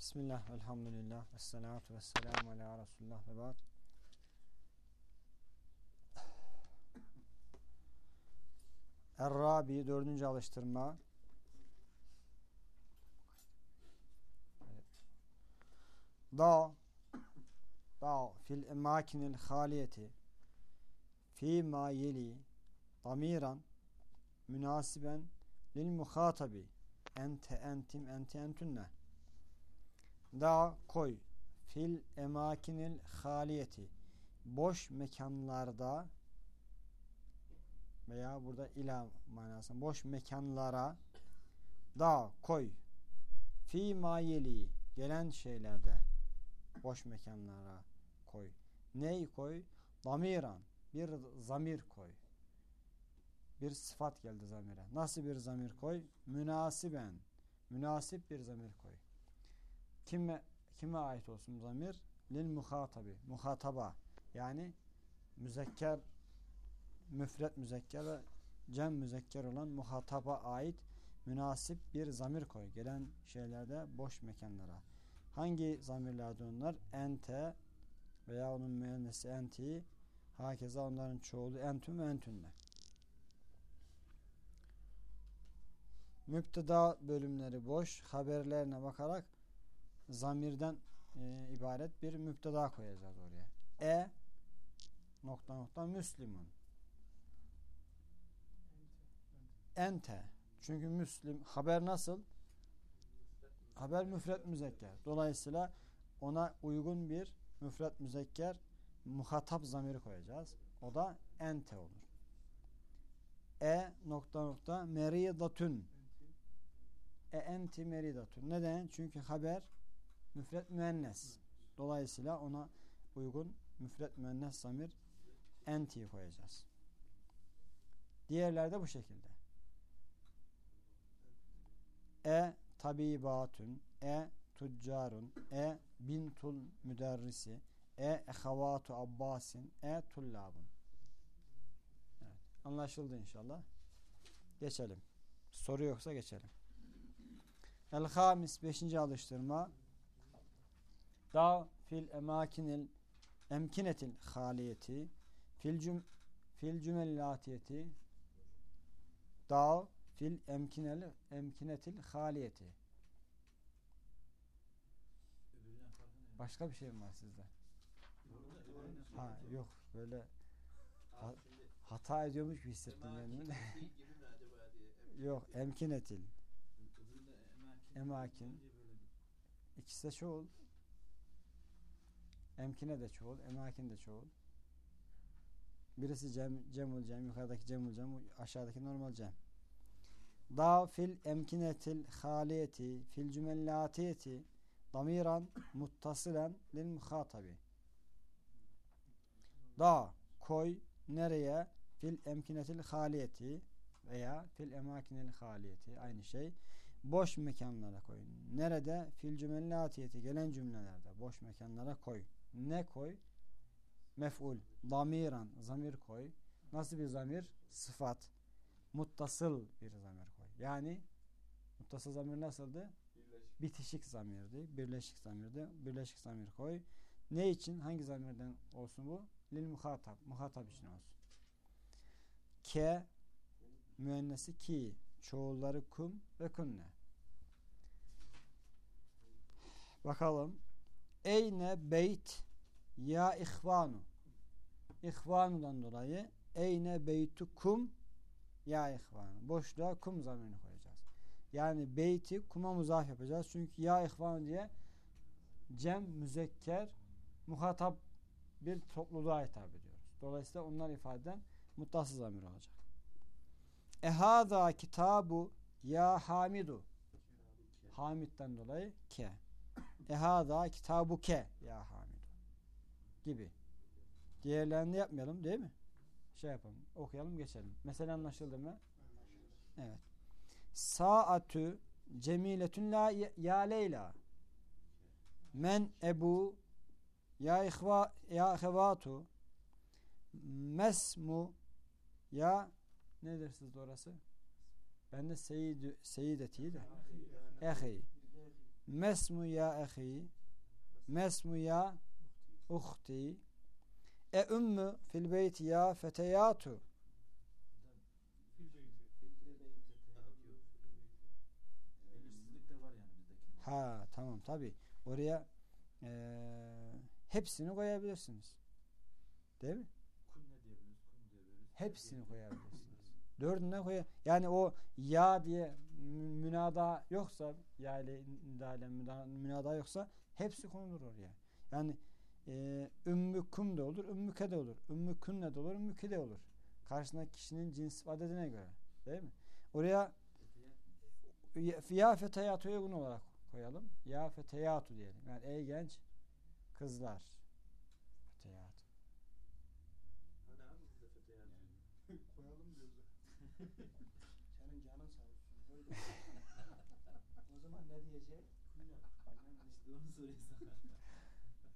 Bismillah, elhamdülillah, ve salatu ve selamu ala Resulullah ve ba'd. Er-Rabi, dördüncü alıştırma. Da, da fil emakinil haliyeti fi ma yeli damiran münasiben lil muhatabi ente entim ente entünne da koy fil emakinil haliyeti boş mekanlarda veya burada ila manasında boş mekanlara da koy fi mayeli gelen şeylerde boş mekanlara koy. Ney koy? Damiran bir zamir koy. Bir sıfat geldi zamire. Nasıl bir zamir koy? Münasiben. Münasip bir zamir koy. Kime kime ait olsun zamir? Lil muhatabi. Muhataba. Yani müzekker müfret müzekker ve cem müzekker olan muhataba ait münasip bir zamir koy. Gelen şeylerde boş mekanlara. Hangi zamirlerde onlar? Ente veya onun müennesi enti hakeza onların çoğulu entüm ve entünle. Müpteda bölümleri boş. Haberlerine bakarak zamirden e, ibaret bir müpteda koyacağız oraya. E nokta nokta Müslüman. Ente. Çünkü Müslim haber nasıl? Haber müfret müzekker. Dolayısıyla ona uygun bir müfret müzekker muhatap zamiri koyacağız. O da ente olur. E nokta nokta meridatun. E enti meridatun. Neden? Çünkü haber müfret müennes. Dolayısıyla ona uygun müfret müennes zamir enti koyacağız. Diğerlerde bu şekilde. E tabibatun, e tüccarun, e bintul müderrisi, e ehavatu abbasin, e tullabun. Evet, anlaşıldı inşallah. Geçelim. Soru yoksa geçelim. El hamis beşinci alıştırma da fil emakinil emkinetil haliyeti fil cüm fil cümellatiyeti da fil emkinel emkinetil haliyeti başka bir şey mi var sizde? Ha yok böyle ha, hata ediyormuş gibi hissettim kendimi. yok emkinetil emakin ikisi de çoğul emkine de çoğul emakin de çoğul birisi cem, cemul cem yukarıdaki cemul cem aşağıdaki normal cem da fil emkinetil haliyeti fil cümellatiyeti damiran muttasilen lil muhatabi da koy nereye fil emkinetil haliyeti veya fil emakinil haliyeti aynı şey boş mekanlara koy. Nerede? Fil cümellatiyeti gelen cümlelerde boş mekanlara koy. Ne koy? Mef'ul. Damiran. Zamir koy. Nasıl bir zamir? Sıfat. Muttasıl bir zamir koy. Yani muttasıl zamir nasıldı? Birleşik. Bitişik zamirdi. Birleşik zamirdi. Birleşik zamir koy. Ne için? Hangi zamirden olsun bu? Lil muhatap. Muhatap için olsun. Ke müennesi ki çoğulları kum ve kunne. Bakalım. Eyne beyt ya ihvanu. İhvanudan dolayı eyne beytu kum ya ihvanu. Boşluğa kum zamirini koyacağız. Yani beyti kuma muzaf yapacağız. Çünkü ya ihvanu diye cem müzekker muhatap bir topluluğa hitap ediyoruz. Dolayısıyla onlar ifadeden muttasız zamir olacak. Ehada kitabu ya hamidu. Hamid'den dolayı ke. Ehada kitabu ke ya hamidu. Gibi. Diğerlerini yapmayalım değil mi? Şey yapalım. Okuyalım geçelim. Mesela anlaşıldı mı? Evet. Saatü cemiletün la ya Leyla. Men ebu ya ihva ya hevatu mesmu ya nedir sizde orası? Ben de seyid, seyideti de. Ehi. Mesmu ya ehi. Mesmu ya uhti. E ümmü fil beyti ya feteyatu. Ha tamam tabi. Oraya eee, hepsini koyabilirsiniz. Değil mi? Hepsini koyabilirsiniz. Dördüne koy. Yani o ya diye münada yoksa ya ile nida ile müda- münada yoksa hepsi konulur oraya. Yani e, ümmü kum de olur, ümmüke de olur. Ümmü künne de olur, ümmüke de olur. Karşısındaki kişinin cins adedine göre. Değil mi? Oraya ya- ya feteyatuya uygun olarak koyalım. Ya feteyatu diyelim. Yani ey genç kızlar. Feteyatu. Koyalım diyoruz. Senin canın sağ olsun. o zaman ne diyecek?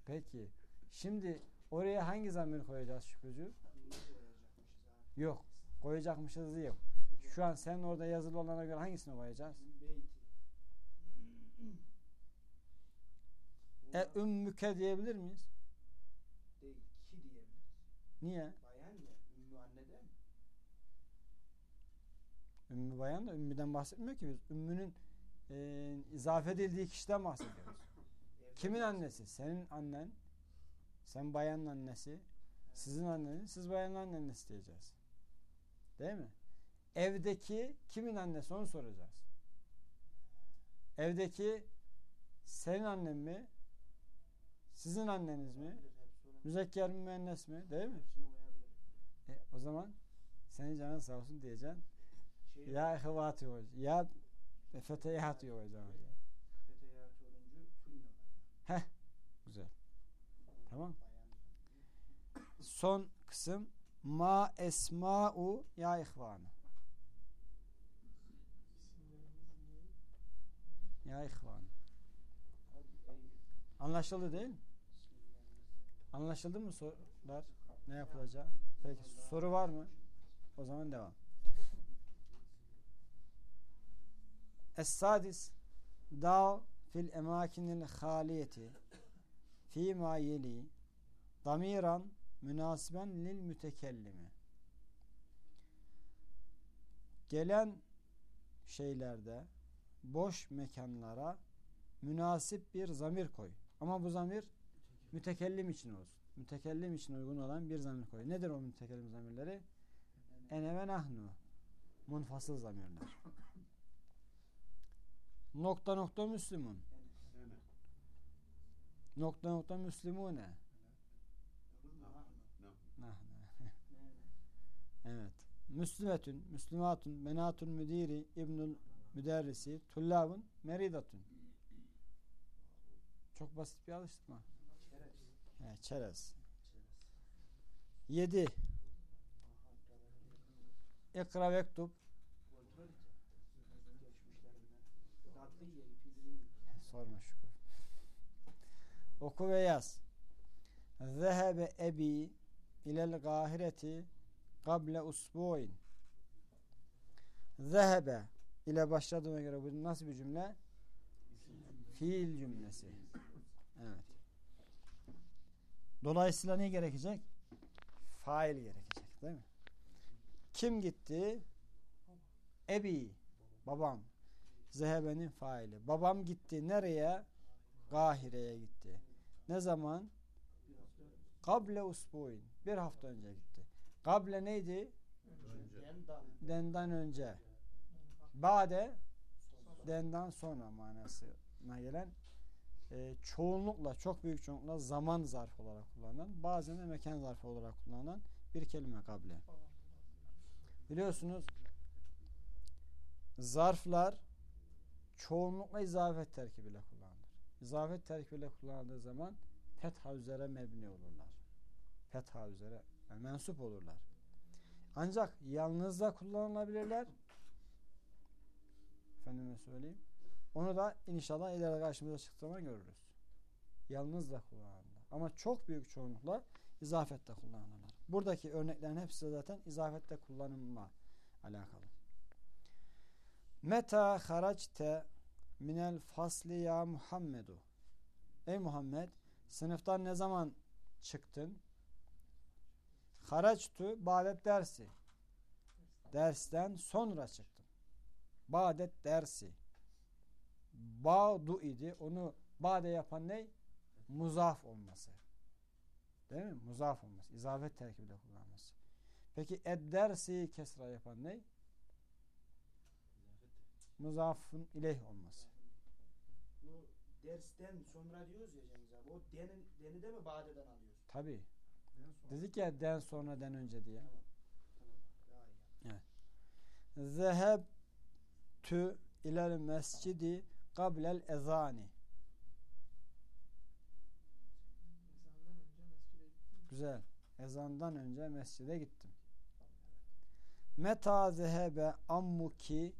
Peki. Şimdi oraya hangi zamir koyacağız Şükrücü? Yok. Koyacakmışız yok. Şu an sen orada yazılı olana göre hangisini koyacağız? E ümmüke diyebilir miyiz? Değil, ki diyebiliriz. Niye? Bayan ya, ümmü anneden. Ümmü bayan da ümmüden bahsetmiyor ki biz. Ümmünün e, izafe edildiği kişiden bahsediyoruz. Kimin annesi? Senin annen. Sen bayanın annesi. Sizin anneniz. Siz bayanın annesi diyeceğiz. Değil mi? Evdeki kimin annesi onu soracağız. Evdeki senin annen mi? Sizin anneniz mi? Müzekker mi müennes mi? Değil mi? E, o zaman senin canın sağ olsun diyeceksin. Şey, Ya hoca. Ya feteyati hoca. Olacak. Güzel. Tamam. Son kısım ma esma'u ya ihvanı. Ya ihvanı. Anlaşıldı değil mi? Anlaşıldı mı sorular? Ne yapılacak? Peki soru var mı? O zaman devam. Es-sadis dav fil emakinil haliyeti fi ma yeli damiran münasiben lil mütekellimi gelen şeylerde boş mekanlara münasip bir zamir koy. Ama bu zamir mütekellim için olsun. Mütekellim için uygun olan bir zamir koy. Nedir o mütekellim zamirleri? Ene ve nahnu. Munfasıl zamirler. Nokta nokta müslümun. Nokta nokta müslümune. Evet. Müslümetün, müslümatun, benatun müdiri, ibnul müderrisi, tullabun, meridatun. Çok basit bir alıştırma. Çerez. Evet, çerez. 7. İkra vektub. Sorma şükür. Oku ve yaz. Zehebe ebi ilel gahireti kable usbu'in. Zehebe ile başladığına göre bu nasıl bir cümle? Fiil cümlesi. Evet. Dolayısıyla ne gerekecek? Fail gerekecek değil mi? Kim gitti? Ebi. Babam. Zehebenin faili. Babam gitti nereye? Kahire'ye gitti. Ne zaman? Kable usbuin. Bir hafta önce gitti. Kable neydi? Dendan. Denden önce. Bade denden sonra manasına gelen e, çoğunlukla, çok büyük çoğunlukla zaman zarfı olarak kullanılan, bazen de mekan zarfı olarak kullanılan bir kelime kable. Biliyorsunuz zarflar çoğunlukla izafet terkibiyle kullanılır. İzafet terkibiyle kullanıldığı zaman fetha üzere mebni olurlar. Fetha üzere yani mensup olurlar. Ancak yalnız da kullanılabilirler. Efendime söyleyeyim. Onu da inşallah ileride karşımıza çıktığı zaman görürüz. Yalnız da kullanılırlar. Ama çok büyük çoğunlukla izafette kullanılırlar. Buradaki örneklerin hepsi zaten izafette kullanımla alakalı. Meta haracte minel fasli ya Muhammedu. Ey Muhammed sınıftan ne zaman çıktın? Haraçtu badet dersi. Dersten sonra çıktım. Badet dersi. Ba'du idi. Onu bade yapan ne? Muzaf olması. Değil mi? Muzaf olması. İzafet terkibiyle kullanması. Peki ed dersi kesra yapan ne? Muzafın ileyh olması. Bu dersten sonra diyoruz ya Cengiz abi. O deni, deni de mi badeden alıyoruz? Tabi. Dedik ya den sonra den önce diye. Tamam. Tamam. Daha iyi. Zehebtü ilel mescidi kablel ezani. Ezandan önce mescide gittim. Güzel. Ezandan önce mescide gittim. Meta zehebe ammuki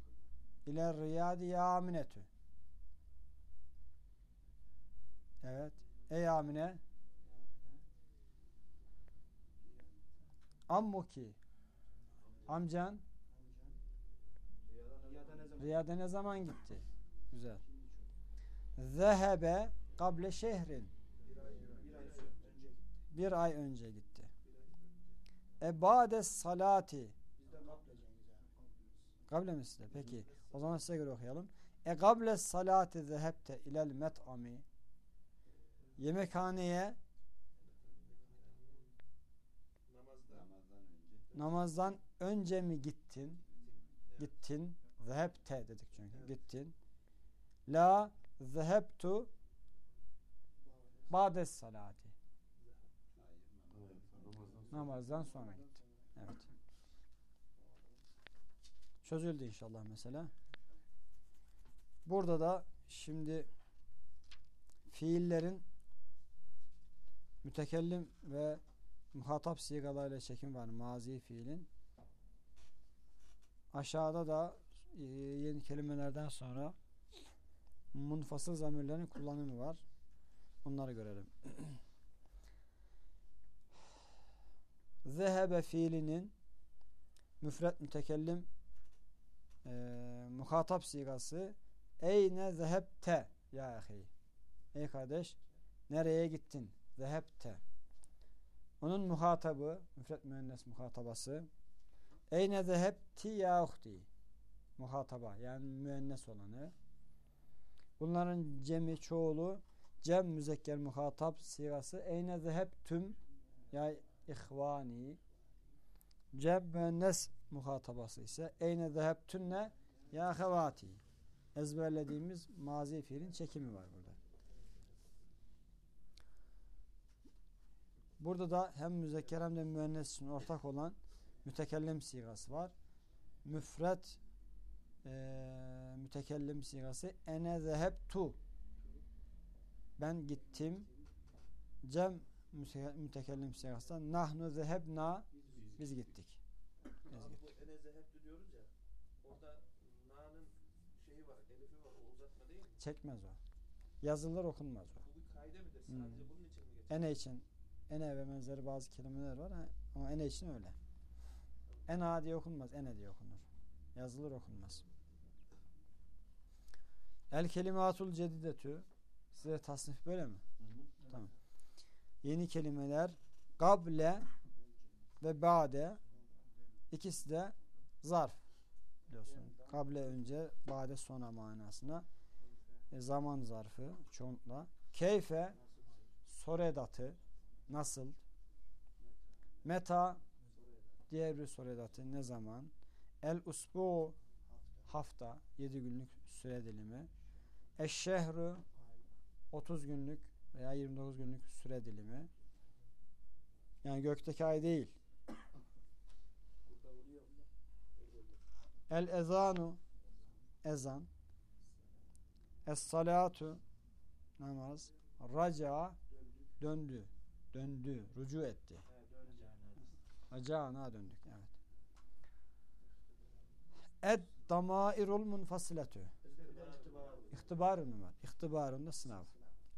ile riyadi ya aminetü. Evet. Ey Amine ammuki amcan Riyada ne zaman? Gitti? Güzel. Zehebe kable şehrin. Bir ay, önce gitti. Ebade salati. Kable mi size? Peki. O zaman size göre okuyalım. E kable salati zehebte ilel met'ami. Yemekhaneye namazdan önce mi gittin? Gittin. Zehebte dedik çünkü. Gittin. La zehebtu ba'des salati. Namazdan sonra gitti. Evet. Çözüldü inşallah mesela. Burada da şimdi fiillerin mütekellim ve muhatap sigalarıyla çekim var mazi fiilin. Aşağıda da e, yeni kelimelerden sonra munfasıl zamirlerin kullanımı var. Onları görelim. Zehebe fiilinin müfret mütekellim e, muhatap sigası eyne zehebte ya ahi. Ey kardeş nereye gittin? Zehebte. Onun muhatabı müfret müennes muhatabası eyne zehebti ya uhti muhataba yani müennes olanı. Bunların cemi çoğulu cem müzekker muhatap sigası eyne zehebtüm ya ihvani? Cem müennes muhatabası ise eyne zehebtünne ya hevati ezberlediğimiz mazi fiilin çekimi var burada. Burada da hem müzekker hem de müennes için ortak olan mütekellim sigası var. Müfret e, mütekellim sigası ene zehebtu ben gittim cem müte- mütekellim sigası da nahnu zehebna biz gittik. Biz Abi gittik. bu ene zehebtü diyoruz ya. Orada na'nın şeyi var, elifi var. O uzatma değil mi? Çekmez o. Yazılır okunmaz o. Bu bir kaide midir? Hmm. Sadece bunun için mi geçer? Ene için ene ve benzeri bazı kelimeler var ama ene için öyle. Ena diye okunmaz. Ene diye okunur. Yazılır okunmaz. El kelimatul cedidetü size tasnif böyle mi? Tamam. Yeni kelimeler gable ve bade ikisi de zarf biliyorsun. Kable önce bade sonra manasına zaman zarfı çoğunlukla. Keyfe soredatı nasıl? Meta diğer bir soredatı ne zaman? El usbu hafta 7 günlük süre dilimi. Eşşehru 30 günlük veya 29 günlük süre dilimi. Yani gökteki ay değil. El ezanu ezan. Es salatu namaz. Raca döndü. Döndü. Rucu etti. Raca'na döndük. Evet. Ed damairul itibar. İhtibarın mı var? İhtibarın da sınav.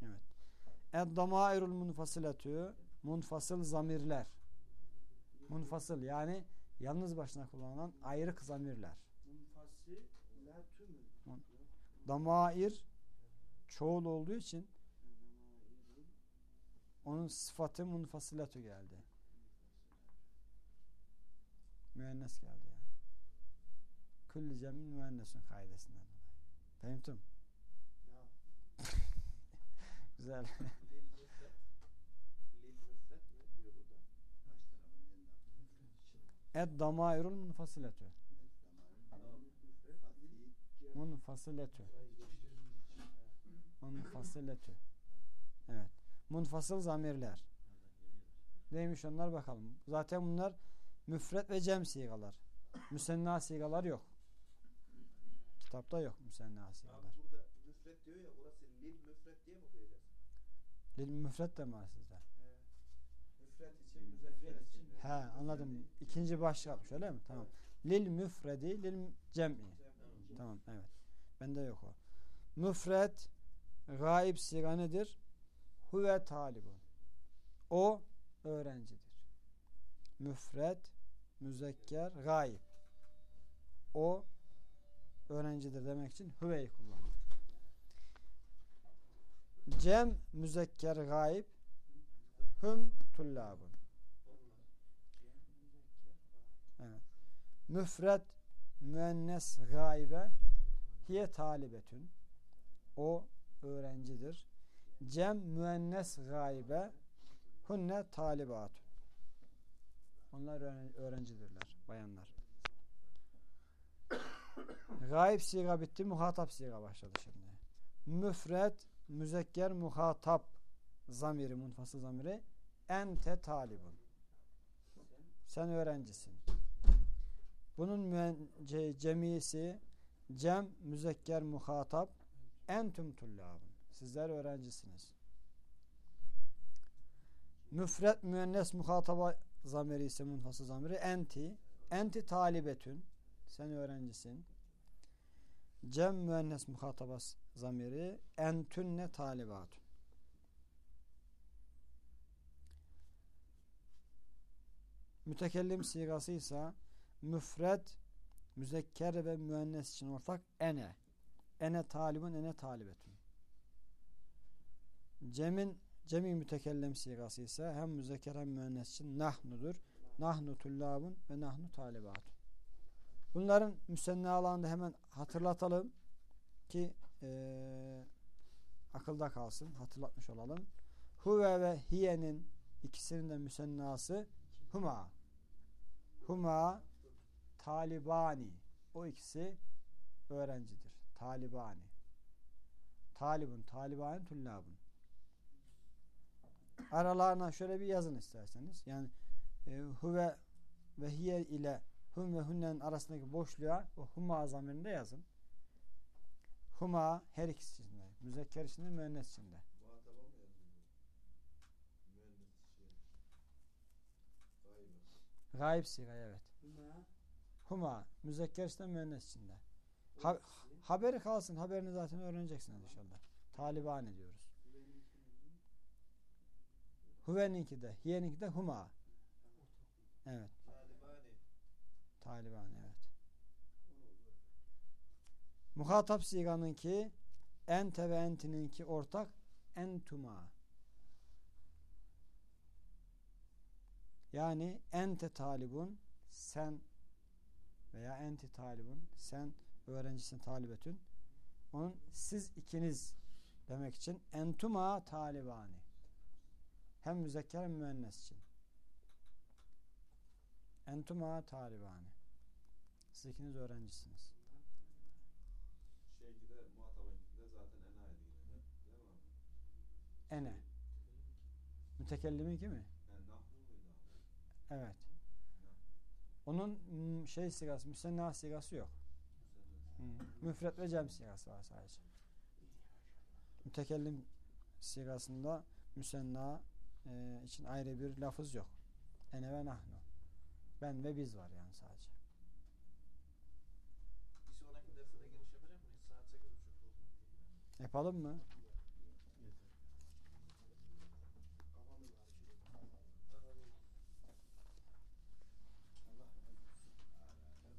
Evet. Ed damairul munfasiletü munfasıl zamirler. Munfasıl yani yalnız başına kullanılan ayrık zamirler. Munfasi la tümü. Damair çoğul olduğu için onun sıfatı munfasilatü geldi. Müennes geldi yani. Külli cemin müennesun kaidesinden dolayı. Fehimtum? Güzel. Et damairul munfasiletü. Munfasiletü. Munfasiletü. Evet. Munfasıl zamirler. Neymiş onlar bakalım. Zaten bunlar müfret ve cem sigalar. Müsenna sigalar yok. Kitapta yok müsenna Abi sigalar. burada müfret diyor ya orası lil müfret diye mi okuyacağız? Lil müfret de var sizde. Müfret için, müzekker için. He anladım. İkinci başlık atmış öyle mi? Tamam. Lil müfredi lil cem'i. Tamam evet. Bende yok o. Müfret gaib siga nedir? Huve talibun. O öğrencidir. Müfret müzekker gaib. O öğrencidir demek için huve'yi kullanır. Cem müzekker gaib hüm tullabun. Evet. Müfret müennes gaibe hiye talibetün. O öğrencidir. Cem müennes gaibe hunne talibatun. Onlar öğren- öğrencidirler. Bayanlar. Gaib siga bitti. Muhatap siga başladı şimdi. Müfret müzekker muhatap zamiri munfasıl zamiri ente talibun. Sen öğrencisin. Bunun cemisi cem müzekker muhatap entüm tullabun. Sizler öğrencisiniz. Müfret müennes muhataba zamiri ise munfasıl zamiri enti. Enti talibetün. Sen öğrencisin. Cem müennes muhataba zamiri entünne talibatun. Mütekellim sigası ise müfret müzekker ve müennes için ortak ene. Ene talibun ene talibetun. Cem'in cemi mütekellim sigası ise hem müzekker hem müennes için nahnudur. Nahnu tullabun ve nahnu talibatun. Bunların müsennalarını hemen hatırlatalım ki eee, akılda kalsın. Hatırlatmış olalım. Huve ve hiyenin ikisinin de müsennası huma. Huma talibani. O ikisi öğrencidir. Talibani. Talibun, talibani, tullabun. Aralarına şöyle bir yazın isterseniz. Yani e, huve ve hiye ile hum ve hunnen arasındaki boşluğa o huma zamirinde yazın. Huma her ikisi içinde. Müzekker içinde, müennes içinde. Gayb siga evet. Huma, müzekker içinde, müennes içinde. Ha- haberi kalsın. Haberini zaten öğreneceksiniz inşallah. Talibani diyoruz. Huve'ninki de, hiye'ninki de huma. Evet. Talibani. Talibani evet. Muhatap siganınki ente ve entininki ortak entuma. Yani ente talibun sen veya enti talibun sen öğrencisin talibetün. Onun siz ikiniz demek için entuma talibani. Hem müzekker hem müennes için. Entuma talibani. Siz ikiniz öğrencisiniz. Şeyki de muhatabınki de zaten enaydi yine. Değil mi? Ene. Mütekellimin mi? Yani nahnu muydu abi? Evet. Onun mm, şey sigası, müsenna sigası yok. Hı. Müfret ve cem sigası var sadece. Mütekellim sigasında müsenna e, için ayrı bir lafız yok. Ene ve nahnu. Ben ve biz var yani sadece. Bir sonraki derse de giriş yapacak mıyız? Saat 8.30 oldu. Yapalım mı?